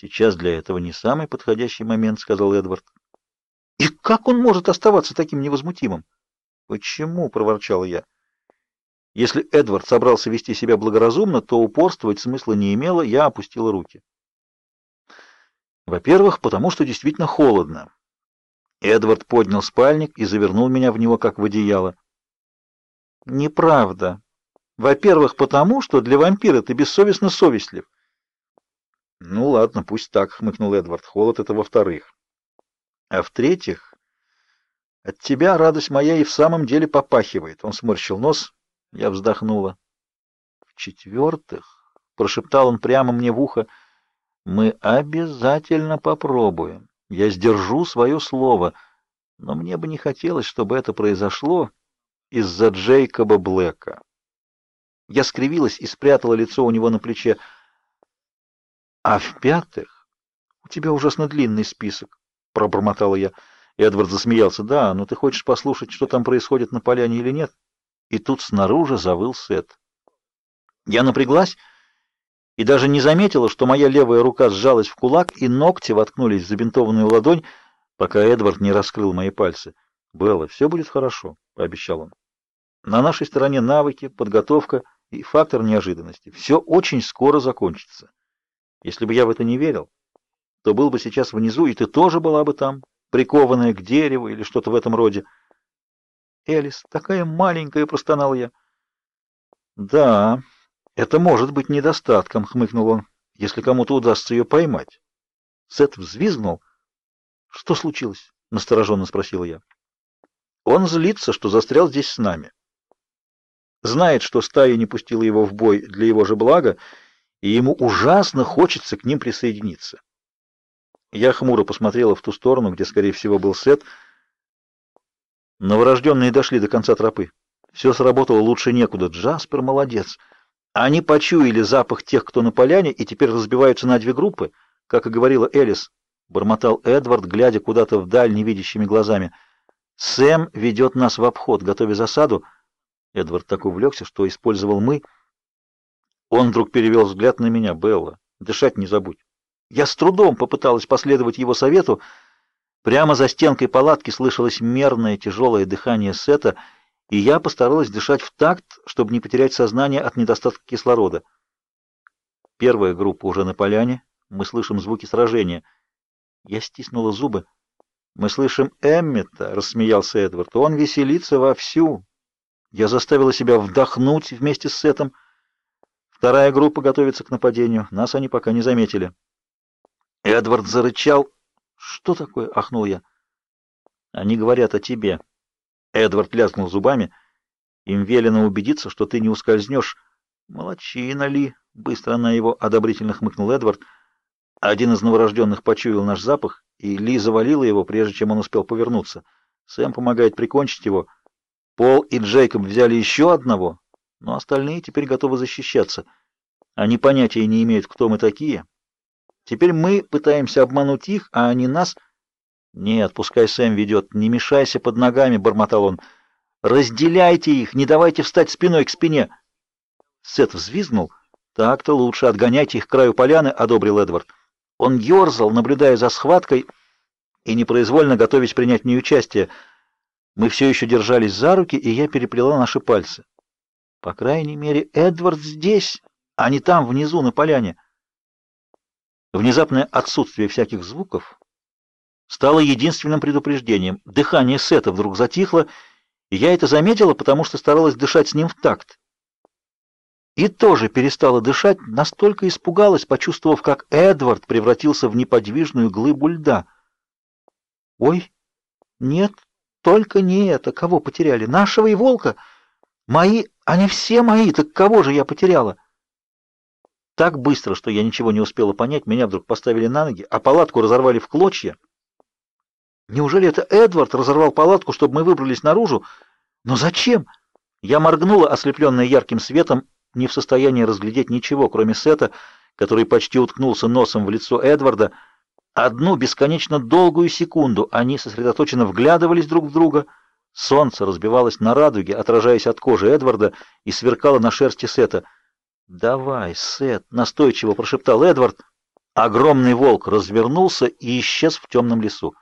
Сейчас для этого не самый подходящий момент, сказал Эдвард. И как он может оставаться таким невозмутимым? Почему, проворчал я. Если Эдвард собрался вести себя благоразумно, то упорствовать смысла не имело, я опустила руки. Во-первых, потому что действительно холодно. Эдвард поднял спальник и завернул меня в него как в одеяло. Неправда. Во-первых, потому что для вампира ты бессовестно совестлив. Ну ладно, пусть так, хмыкнул Эдвард. Холод это во-вторых. А в-третьих, от тебя радость моя и в самом деле попахивает. Он сморщил нос, я вздохнула. В-четвертых, прошептал он прямо мне в ухо, мы обязательно попробуем. Я сдержу свое слово, но мне бы не хотелось, чтобы это произошло из-за Джейкоба Блэка. Я скривилась и спрятала лицо у него на плече. А в-пятых, у тебя ужасно длинный список, пробормотала я. Эдвард засмеялся. Да, но ты хочешь послушать, что там происходит на поляне или нет? И тут снаружи завыл Сет. Я напряглась и даже не заметила, что моя левая рука сжалась в кулак, и ногти воткнулись в забинтованную ладонь, пока Эдвард не раскрыл мои пальцы. «Белла, все будет хорошо», — пообещал он. «На нашей стороне навыки, подготовка и фактор неожиданности. Все очень скоро закончится. Если бы я в это не верил, то был бы сейчас внизу, и ты тоже была бы там, прикованная к дереву или что-то в этом роде». «Элис, такая маленькая!» — простонал я. «Да...» Это может быть недостатком, хмыкнул он, если кому-то удастся ее поймать. Сет взвизгнул. Что случилось? настороженно спросила я. Он злится, что застрял здесь с нами. Знает, что стая не пустила его в бой для его же блага, и ему ужасно хочется к ним присоединиться. Я хмуро посмотрела в ту сторону, где, скорее всего, был Сет. Новорожденные дошли до конца тропы. Все сработало лучше некуда. Джаспер молодец. Они почуяли запах тех, кто на поляне, и теперь разбиваются на две группы, как и говорила Элис, бормотал Эдвард, глядя куда-то вдаль невидящими глазами. Сэм ведет нас в обход, готовя засаду. Эдвард так увлекся, что использовал мы. Он вдруг перевел взгляд на меня. Белла, дышать не забудь. Я с трудом попыталась последовать его совету. Прямо за стенкой палатки слышалось мерное тяжелое дыхание Сета — и я постаралась дышать в такт, чтобы не потерять сознание от недостатка кислорода. Первая группа уже на поляне. Мы слышим звуки сражения. Я стиснула зубы. Мы слышим Эммета, рассмеялся Эдвард. Он веселится вовсю. Я заставила себя вдохнуть вместе с Сетом. Вторая группа готовится к нападению. Нас они пока не заметили. Эдвард зарычал. Что такое? ахнул я. Они говорят о тебе. Эдвард лязгнул зубами. Им велено убедиться, что ты не ускользнешь. Молодчина ли? Быстро на его одобрительно хмыкнул Эдвард. Один из новорожденных почуял наш запах, и Ли завалила его, прежде чем он успел повернуться. Сэм помогает прикончить его. Пол и Джейкоб взяли еще одного, но остальные теперь готовы защищаться. Они понятия не имеют, кто мы такие. Теперь мы пытаемся обмануть их, а они нас... «Нет, пускай Сэм ведет. Не мешайся под ногами», — бормотал он. «Разделяйте их, не давайте встать спиной к спине». Сет взвизгнул. «Так-то лучше. Отгоняйте их к краю поляны», — одобрил Эдвард. Он ерзал, наблюдая за схваткой и непроизвольно готовясь принять в ней участие. Мы все еще держались за руки, и я переплела наши пальцы. По крайней мере, Эдвард здесь, а не там, внизу, на поляне. Внезапное отсутствие всяких звуков стало единственным предупреждением. Дыхание Сета вдруг затихло, и я это заметила, потому что старалась дышать с ним в такт. И тоже перестала дышать, настолько испугалась, почувствовав, как Эдвард превратился в неподвижную глыбу льда. Ой, нет, только не это. Кого потеряли? Нашего и волка? Мои, они все мои. Так кого же я потеряла? Так быстро, что я ничего не успела понять, меня вдруг поставили на ноги, а палатку разорвали в клочья. Неужели это Эдвард разорвал палатку, чтобы мы выбрались наружу? Но зачем? Я моргнула, ослепленная ярким светом, не в состоянии разглядеть ничего, кроме Сета, который почти уткнулся носом в лицо Эдварда. Одну бесконечно долгую секунду они сосредоточенно вглядывались друг в друга. Солнце разбивалось на радуге, отражаясь от кожи Эдварда, и сверкало на шерсти Сета. "Давай, Сет", настойчиво прошептал Эдвард. Огромный волк развернулся и исчез в темном лесу.